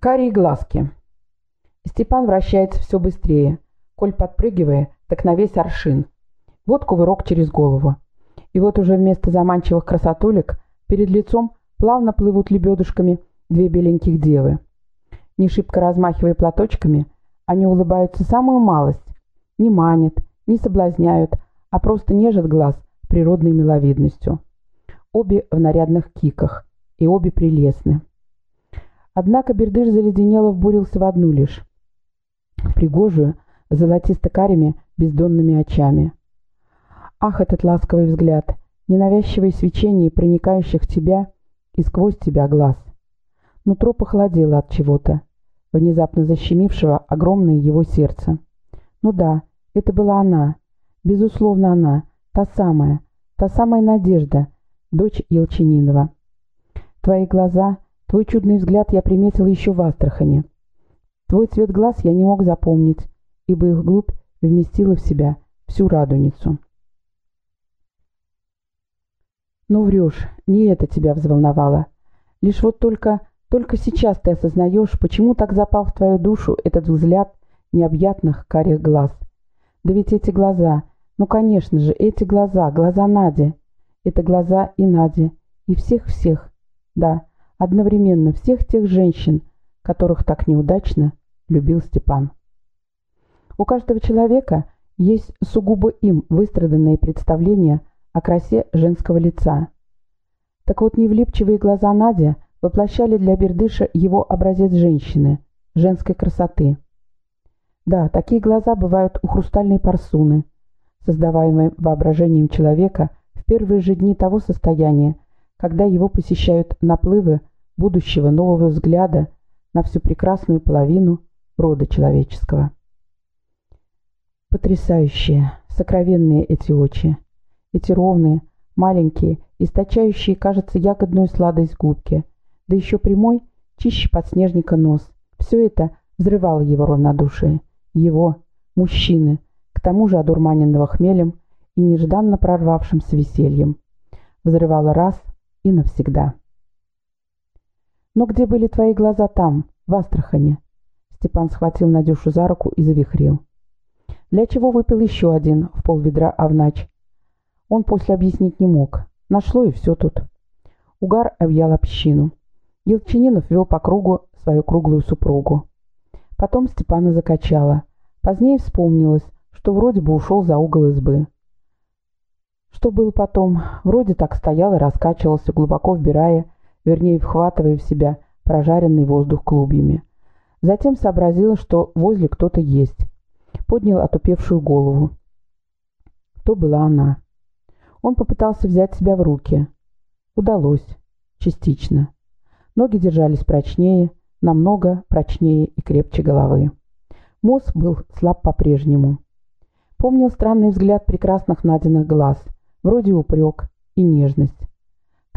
Карие глазки. Степан вращается все быстрее. Коль подпрыгивая, так на весь аршин. Вот кувырок через голову. И вот уже вместо заманчивых красотулек перед лицом плавно плывут лебедушками две беленьких девы. Не шибко размахивая платочками, они улыбаются самую малость. Не манят, не соблазняют, а просто нежат глаз природной миловидностью. Обе в нарядных киках, и обе прелестны. Однако Бердыш заледенело вбурился в одну лишь. Пригожую, золотисто-карими, бездонными очами. Ах, этот ласковый взгляд, ненавязчивое свечение проникающих в тебя и сквозь тебя глаз. Нутро похолодело от чего-то, внезапно защемившего огромное его сердце. Ну да, это была она, безусловно она, та самая, та самая Надежда, дочь Елчининова. Твои глаза, твой чудный взгляд я приметил еще в Астрахани. Твой цвет глаз я не мог запомнить, ибо их глубь вместила в себя всю радуницу. Но врешь, не это тебя взволновало. Лишь вот только, только сейчас ты осознаешь, почему так запал в твою душу этот взгляд необъятных карих глаз. Да ведь эти глаза, ну конечно же, эти глаза, глаза Нади. Это глаза и Нади, и всех-всех, да, одновременно всех тех женщин, которых так неудачно любил Степан. У каждого человека есть сугубо им выстраданные представления о красе женского лица. Так вот, невлипчивые глаза Нади воплощали для Бердыша его образец женщины, женской красоты. Да, такие глаза бывают у хрустальной парсуны, создаваемой воображением человека в первые же дни того состояния, когда его посещают наплывы будущего нового взгляда на всю прекрасную половину рода человеческого. Потрясающие, сокровенные эти очи эти ровные, маленькие, источающие, кажется, ягодную сладость губки, да еще прямой, чище подснежника нос. Все это взрывало его равнодушие. Его, мужчины, к тому же одурманенного хмелем и нежданно прорвавшимся весельем. Взрывало раз и навсегда. «Но где были твои глаза там, в Астрахане?» Степан схватил Надюшу за руку и завихрил. Для чего выпил еще один в полведра овнач, он после объяснить не мог. Нашло и все тут. Угар объял общину. Елчининов вел по кругу свою круглую супругу. Потом Степана закачало. Позднее вспомнилось, что вроде бы ушел за угол избы. Что было потом? Вроде так стоял и раскачивался, глубоко вбирая, вернее, вхватывая в себя прожаренный воздух клубьями. Затем сообразил, что возле кто-то есть. Поднял отупевшую голову. То была она. Он попытался взять себя в руки. Удалось. Частично. Ноги держались прочнее, намного прочнее и крепче головы. Мозг был слаб по-прежнему. Помнил странный взгляд прекрасных Надиных глаз, вроде упрек и нежность.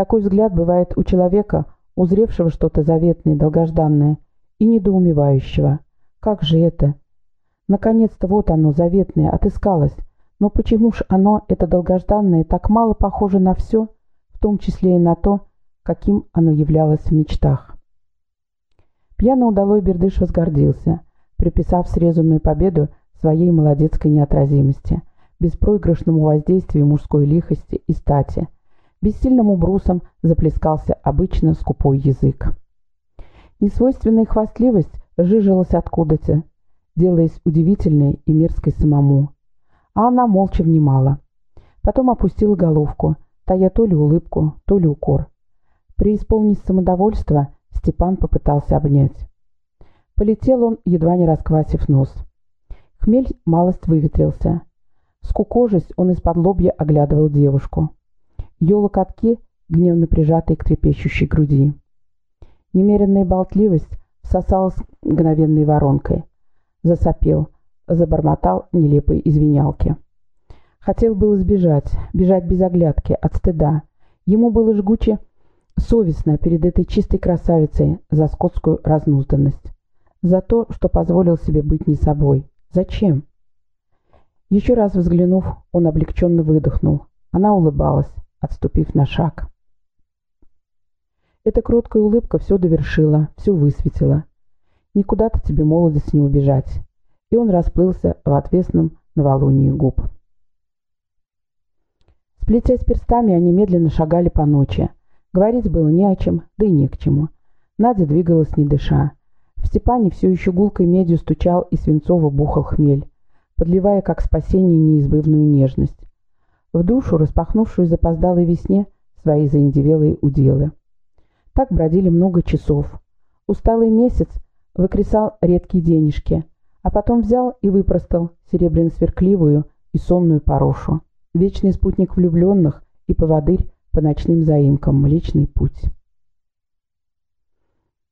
Такой взгляд бывает у человека, узревшего что-то заветное, долгожданное и недоумевающего. Как же это? Наконец-то вот оно, заветное, отыскалось, но почему ж оно, это долгожданное, так мало похоже на все, в том числе и на то, каким оно являлось в мечтах? Пьяно удалой Бердыш возгордился, приписав срезанную победу своей молодецкой неотразимости, беспроигрышному воздействию мужской лихости и стати. Бессильному брусом заплескался обычно скупой язык. Несвойственная хвастливость жижилась откуда-то, делаясь удивительной и мерзкой самому а она молча внимала. Потом опустила головку, тая то ли улыбку, то ли укор. Преисполнить самодовольство, Степан попытался обнять. Полетел он, едва не расквасив нос. Хмель малость выветрился. Скукожись, он из-под лобья оглядывал девушку. Ее локотки, гневно прижатые к трепещущей груди. Немеренная болтливость всосалась мгновенной воронкой. Засопел — забормотал нелепые извинялки. Хотел было сбежать, бежать без оглядки, от стыда. Ему было жгуче совестно перед этой чистой красавицей за скотскую разнузданность. За то, что позволил себе быть не собой. Зачем? Еще раз взглянув, он облегченно выдохнул. Она улыбалась, отступив на шаг. Эта кроткая улыбка все довершила, все высветила. Никуда-то тебе, молодец, не убежать. И он расплылся в отвесном новолунии губ. Сплетясь перстами, они медленно шагали по ночи. Говорить было не о чем, да и не к чему. Надя двигалась не дыша. В Степане все еще гулкой медью стучал и свинцово бухал хмель, подливая как спасение неизбывную нежность. В душу, распахнувшую запоздалой весне, свои заиндевелые уделы. Так бродили много часов. Усталый месяц выкресал редкие денежки, а потом взял и выпростал серебряно-сверкливую и сонную порошу. Вечный спутник влюбленных и поводырь по ночным заимкам Млечный путь.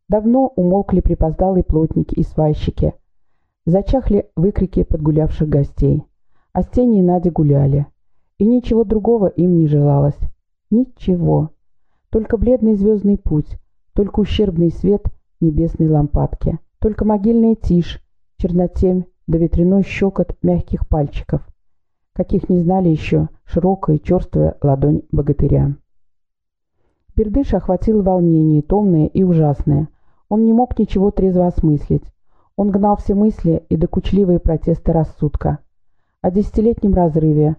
Давно умолкли припоздалые плотники и свайщики. Зачахли выкрики подгулявших гостей. А Стене и Надя гуляли. И ничего другого им не желалось. Ничего. Только бледный звездный путь, только ущербный свет небесной лампадки, только могильная тишь, чернотемь да ветряной щекот мягких пальчиков, каких не знали еще широкая черствая ладонь богатыря. Бердыш охватило волнение, томное и ужасное. Он не мог ничего трезво осмыслить. Он гнал все мысли и докучливые протесты рассудка. О десятилетнем разрыве,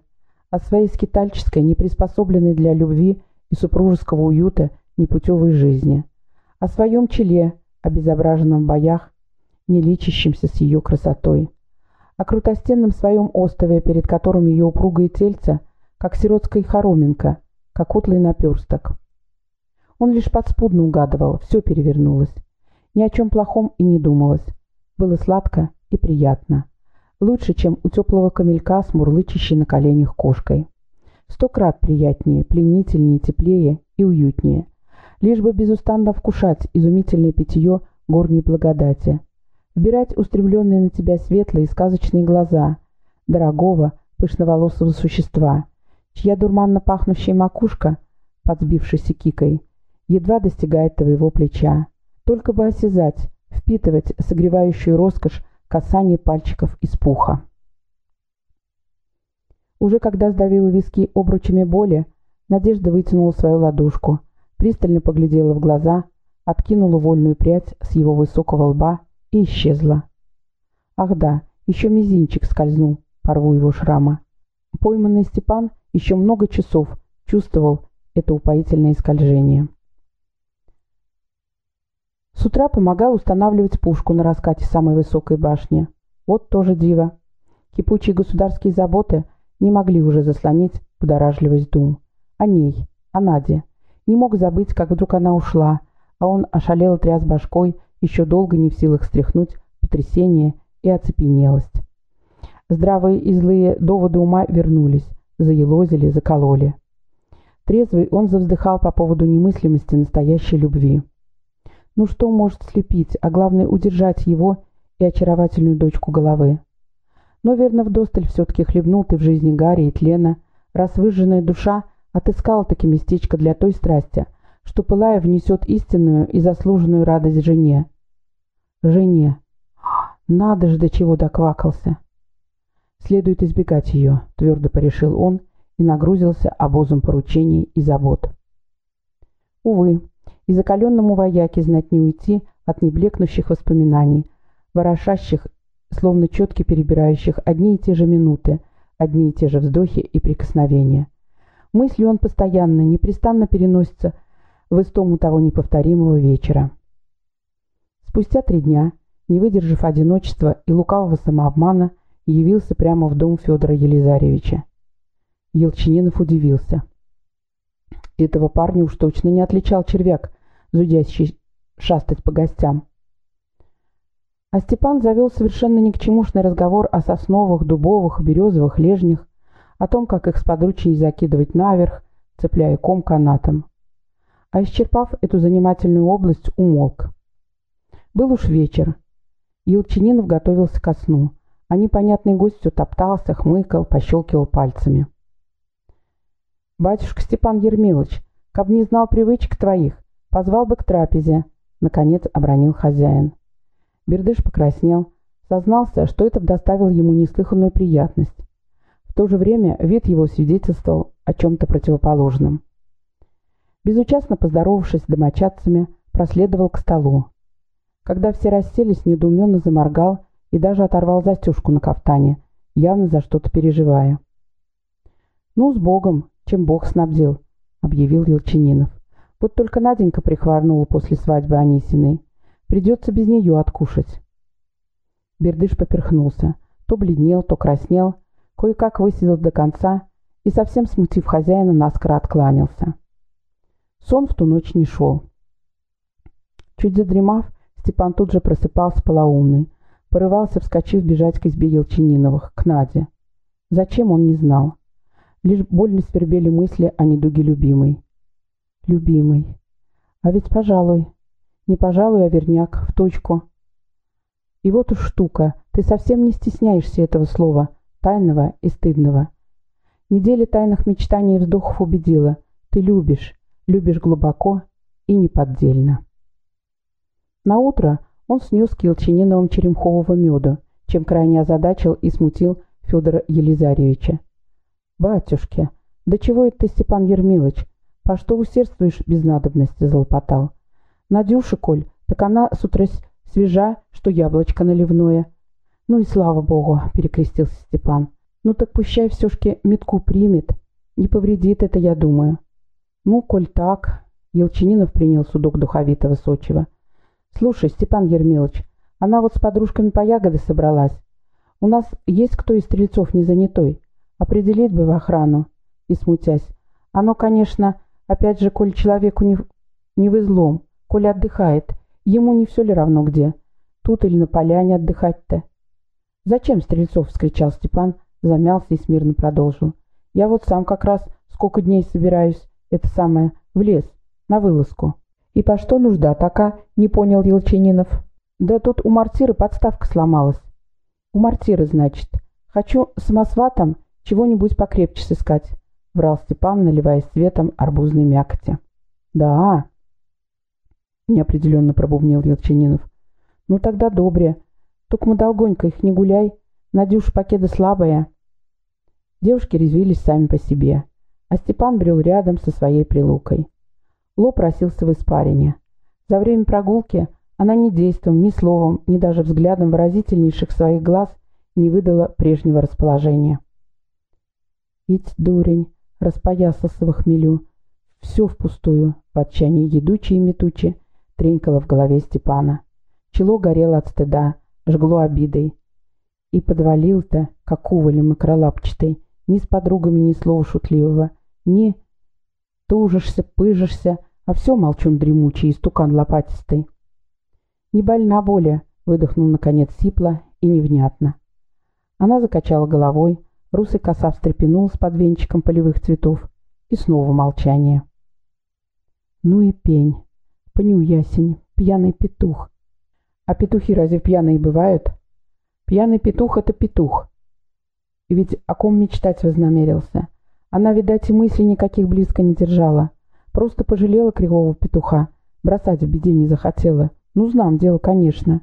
о своей скитальческой, неприспособленной для любви и супружеского уюта непутевой жизни, о своем челе, обезображенном в боях, не личащемся с ее красотой, о крутостенном своем острове, перед которым ее упругое тельце, как сиротская хороминка, как утлый наперсток. Он лишь подспудно угадывал, все перевернулось. Ни о чем плохом и не думалось. Было сладко и приятно. Лучше, чем у теплого камелька с мурлычащей на коленях кошкой. Сто крат приятнее, пленительнее, теплее и уютнее. Лишь бы безустанно вкушать изумительное питье горней благодати. Вбирать устремленные на тебя светлые сказочные глаза дорогого, пышноволосого существа, чья дурманно пахнущая макушка, подсбившаяся кикой, едва достигает твоего плеча. Только бы осязать, впитывать согревающую роскошь касания пальчиков из пуха. Уже когда сдавила виски обручами боли, Надежда вытянула свою ладошку, пристально поглядела в глаза, откинула вольную прядь с его высокого лба и исчезла. Ах да, еще мизинчик скользнул по рву его шрама. Пойманный Степан еще много часов чувствовал это упоительное скольжение. С утра помогал устанавливать пушку на раскате самой высокой башни. Вот тоже диво. Кипучие государские заботы не могли уже заслонить подоражливость дум. О ней, о Наде. Не мог забыть, как вдруг она ушла, а он ошалел тряс башкой, еще долго не в силах стряхнуть потрясение и оцепенелость. Здравые и злые доводы ума вернулись, заелозили, закололи. Трезвый он завздыхал по поводу немыслимости настоящей любви. Ну что может слепить, а главное удержать его и очаровательную дочку головы? Но верно вдосталь все-таки хлебнул ты в жизни Гарри и тлена, раз выжженная душа отыскала таки местечко для той страсти, что, пылая, внесет истинную и заслуженную радость жене. Жене. Надо же, до чего доквакался. Следует избегать ее, твердо порешил он и нагрузился обозом поручений и забот. Увы, и закаленному вояке знать не уйти от неблекнущих воспоминаний, ворошащих, словно четки перебирающих одни и те же минуты, одни и те же вздохи и прикосновения. Мыслью он постоянно, непрестанно переносится в истому того неповторимого вечера. Спустя три дня, не выдержав одиночества и лукавого самообмана, явился прямо в дом Федора Елизаревича. Елчининов удивился. Этого парня уж точно не отличал червяк, зудящий шастать по гостям. А Степан завел совершенно ни к чемушный разговор о сосновых, дубовых, березовых, лежнях, о том, как их сподручней закидывать наверх, цепляя ком канатом. А исчерпав эту занимательную область, умолк. Был уж вечер. Елчининов готовился ко сну, а непонятный гость топтался, хмыкал, пощелкивал пальцами. «Батюшка Степан Ермилович, каб не знал привычек твоих, Позвал бы к трапезе, наконец обронил хозяин. Бердыш покраснел, сознался, что это доставило ему неслыханную приятность. В то же время вид его свидетельствовал о чем-то противоположном. Безучастно поздоровавшись с домочадцами, проследовал к столу. Когда все расселись, недоуменно заморгал и даже оторвал застежку на кафтане, явно за что-то переживая. «Ну, с Богом, чем Бог снабдил», — объявил Елчининов. «Вот только Наденька прихворнула после свадьбы Анисиной. Придется без нее откушать». Бердыш поперхнулся. То бледнел, то краснел, кое-как высидел до конца и, совсем смутив хозяина, наскоро откланялся. Сон в ту ночь не шел. Чуть задремав, Степан тут же просыпался полоумный, порывался, вскочив, бежать к избе Елчининовых, к Наде. Зачем, он не знал. Лишь больно свербели мысли о недуге любимой. Любимый. А ведь, пожалуй, не пожалуй, а верняк, в точку. И вот уж штука, ты совсем не стесняешься этого слова, тайного и стыдного. Неделя тайных мечтаний и вздохов убедила, ты любишь, любишь глубоко и неподдельно. Наутро он снес к Елчининовым черемхового меда, чем крайне озадачил и смутил Федора Елизарьевича. «Батюшки, да чего это ты, Степан Ермилович? По что усердствуешь без надобности?» — залопотал. «Надюша, Коль, так она с утра свежа, что яблочко наливное». «Ну и слава богу!» — перекрестился Степан. «Ну так пущай все-шки метку примет. Не повредит это, я думаю». «Ну, коль так...» — Елчининов принял судок духовитого Сочева. «Слушай, Степан Ермилович, она вот с подружками по ягоды собралась. У нас есть кто из стрельцов не занятой?» Определить бы в охрану. И смутясь. Оно, конечно, опять же, коль человеку не, не в излом, коль отдыхает, ему не все ли равно где. Тут или на поляне отдыхать-то. «Зачем, Стрельцов?» — вскричал Степан, замялся и смирно продолжил. «Я вот сам как раз сколько дней собираюсь, это самое, в лес, на вылазку». «И по что нужда така?» — не понял Елчининов. «Да тут у мартира подставка сломалась». «У мартира, значит. Хочу самосватом «Чего-нибудь покрепче сыскать», — врал Степан, наливаясь светом арбузной мякоти. «Да», — неопределенно пробубнил Елчининов. «Ну тогда добре. Только мы долгонько их не гуляй. Надюш покеда слабая». Девушки резвились сами по себе, а Степан брел рядом со своей прилукой. Лоб просился в испарине. За время прогулки она ни действом, ни словом, ни даже взглядом выразительнейших своих глаз не выдала прежнего расположения. Ведь дурень распоясался в хмелю. Все впустую, в отчаянии едучей и метуче, тренькало в голове Степана. Чело горело от стыда, жгло обидой. И подвалил-то, как уволи макролапчатый, ни с подругами ни слова шутливого, ни тужишься, пыжишься, а все молчун дремучий, истукан лопатистый. «Не больна более», — выдохнул наконец сипло и невнятно. Она закачала головой, Русый коса встрепенул с подвенчиком полевых цветов, и снова молчание. Ну и пень, пню ясень, пьяный петух. А петухи разве пьяные бывают? Пьяный петух — это петух. И ведь о ком мечтать вознамерился? Она, видать, и мыслей никаких близко не держала. Просто пожалела кривого петуха, бросать в беде не захотела. Ну, знам дело, конечно.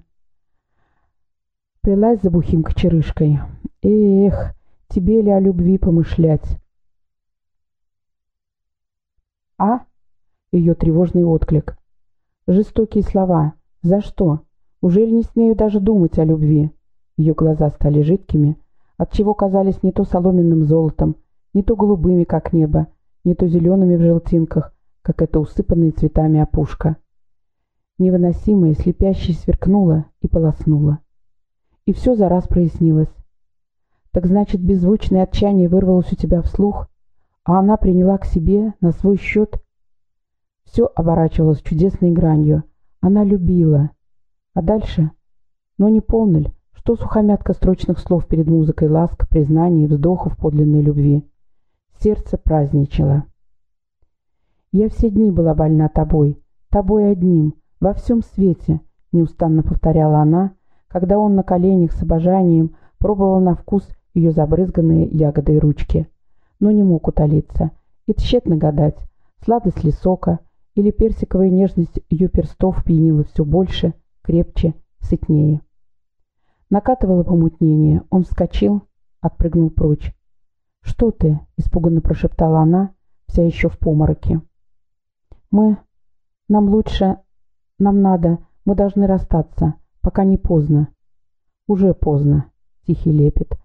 Плелась за бухим кочерышкой. Эх, тебе ли о любви помышлять? А? Ее тревожный отклик. Жестокие слова. За что? Ужели не смею даже думать о любви? Ее глаза стали жидкими, отчего казались не то соломенным золотом, не то голубыми, как небо, не то зелеными в желтинках, как эта усыпанная цветами опушка. Невыносимое, слепящее сверкнуло и полоснуло. И все за раз прояснилось. Так значит, беззвучное отчаяние вырвалось у тебя вслух, а она приняла к себе на свой счет. Все оборачивалось чудесной гранью. Она любила. А дальше? Но не полно ли, что сухомятка строчных слов перед музыкой ласк, признаний, вздохов подлинной любви. Сердце праздничало. «Я все дни была больна тобой, тобой одним, во всем свете», — неустанно повторяла она, когда он на коленях с обожанием пробовал на вкус ее забрызганные ягодой ручки, но не мог утолиться и тщетно гадать, сладость ли сока или персиковая нежность ее перстов пьянила все больше, крепче, сытнее. Накатывало помутнение, он вскочил, отпрыгнул прочь. «Что ты?» — испуганно прошептала она, вся еще в помороке. «Мы... Нам лучше... Нам надо... Мы должны расстаться, пока не поздно. Уже поздно. Тихий лепет.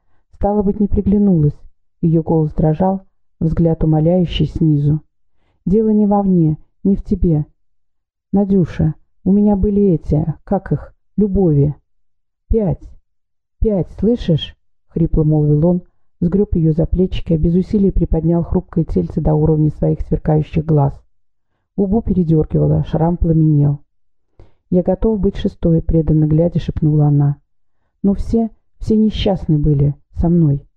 Стало быть, не приглянулась. Ее голос дрожал, взгляд умоляющий снизу. Дело не вовне, не в тебе. Надюша, у меня были эти, как их, любови. Пять. Пять, слышишь? Хрипло молвил он, сгреб ее за плечики, а без усилий приподнял хрупкое тельце до уровня своих сверкающих глаз. Губу передергивала, шрам пламенел. «Я готов быть шестой», — преданно глядя, шепнула она. «Но все, все несчастны были со мной.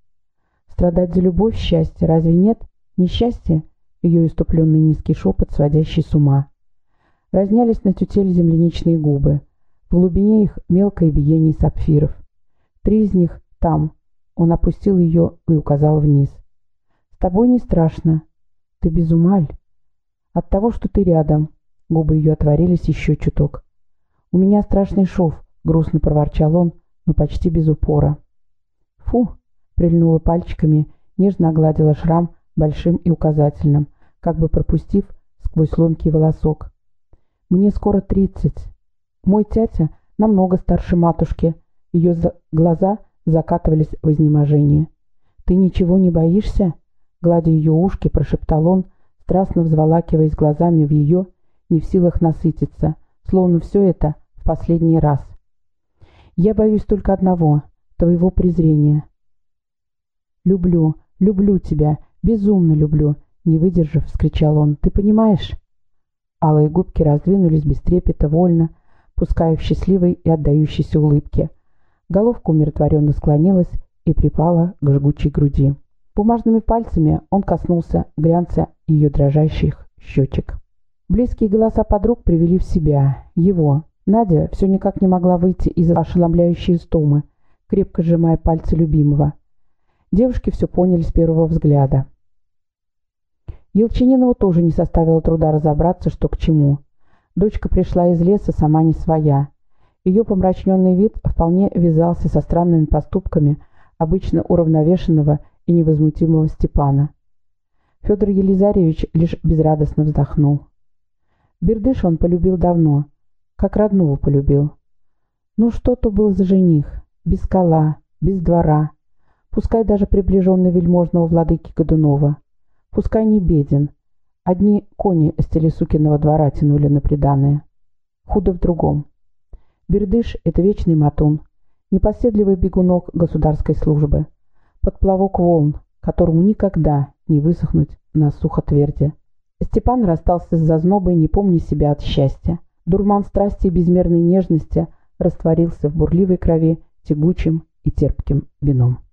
Страдать за любовь — счастье, разве нет? Несчастье?» — ее иступленный низкий шепот, сводящий с ума. Разнялись на тютель земляничные губы. В глубине их мелкое биение сапфиров. Три из них там. Он опустил ее и указал вниз. «С тобой не страшно. Ты без умаль. От того, что ты рядом». Губы ее отворились еще чуток. «У меня страшный шов», — грустно проворчал он, но почти без упора. «Фу!» — прильнула пальчиками, нежно огладила шрам большим и указательным, как бы пропустив сквозь ломкий волосок. Мне скоро тридцать. Мой тятя намного старше матушки. Ее за... глаза закатывались в изнеможение. «Ты ничего не боишься?» Гладя ее ушки, прошептал он, страстно взволакиваясь глазами в ее, не в силах насытиться, словно все это в последний раз. «Я боюсь только одного — твоего презрения». «Люблю, люблю тебя, безумно люблю», — не выдержав, вскричал он. «Ты понимаешь?» Алые губки раздвинулись без трепета, вольно, пуская в счастливой и отдающейся улыбке. Головка умиротворенно склонилась и припала к жгучей груди. Бумажными пальцами он коснулся глянца ее дрожащих щечек. Близкие голоса подруг привели в себя. Его. Надя все никак не могла выйти из ошеломляющей истомы, крепко сжимая пальцы любимого. Девушки все поняли с первого взгляда. Елчининову тоже не составило труда разобраться, что к чему. Дочка пришла из леса сама не своя. Ее помрачненный вид вполне вязался со странными поступками обычно уравновешенного и невозмутимого Степана. Федор Елизарьевич лишь безрадостно вздохнул. Бердыш он полюбил давно, как родного полюбил. Ну что то был за жених, без кола, без двора, пускай даже приближенный вельможного владыки Годунова. Пускай не беден. Одни кони с телесукиного двора тянули на приданное. Худо в другом. Бердыш — это вечный матун, непоседливый бегунок государской службы, подплавок волн, которому никогда не высохнуть на сухотверде. Степан расстался с зазнобой, не помня себя от счастья. Дурман страсти и безмерной нежности растворился в бурливой крови тягучим и терпким вином.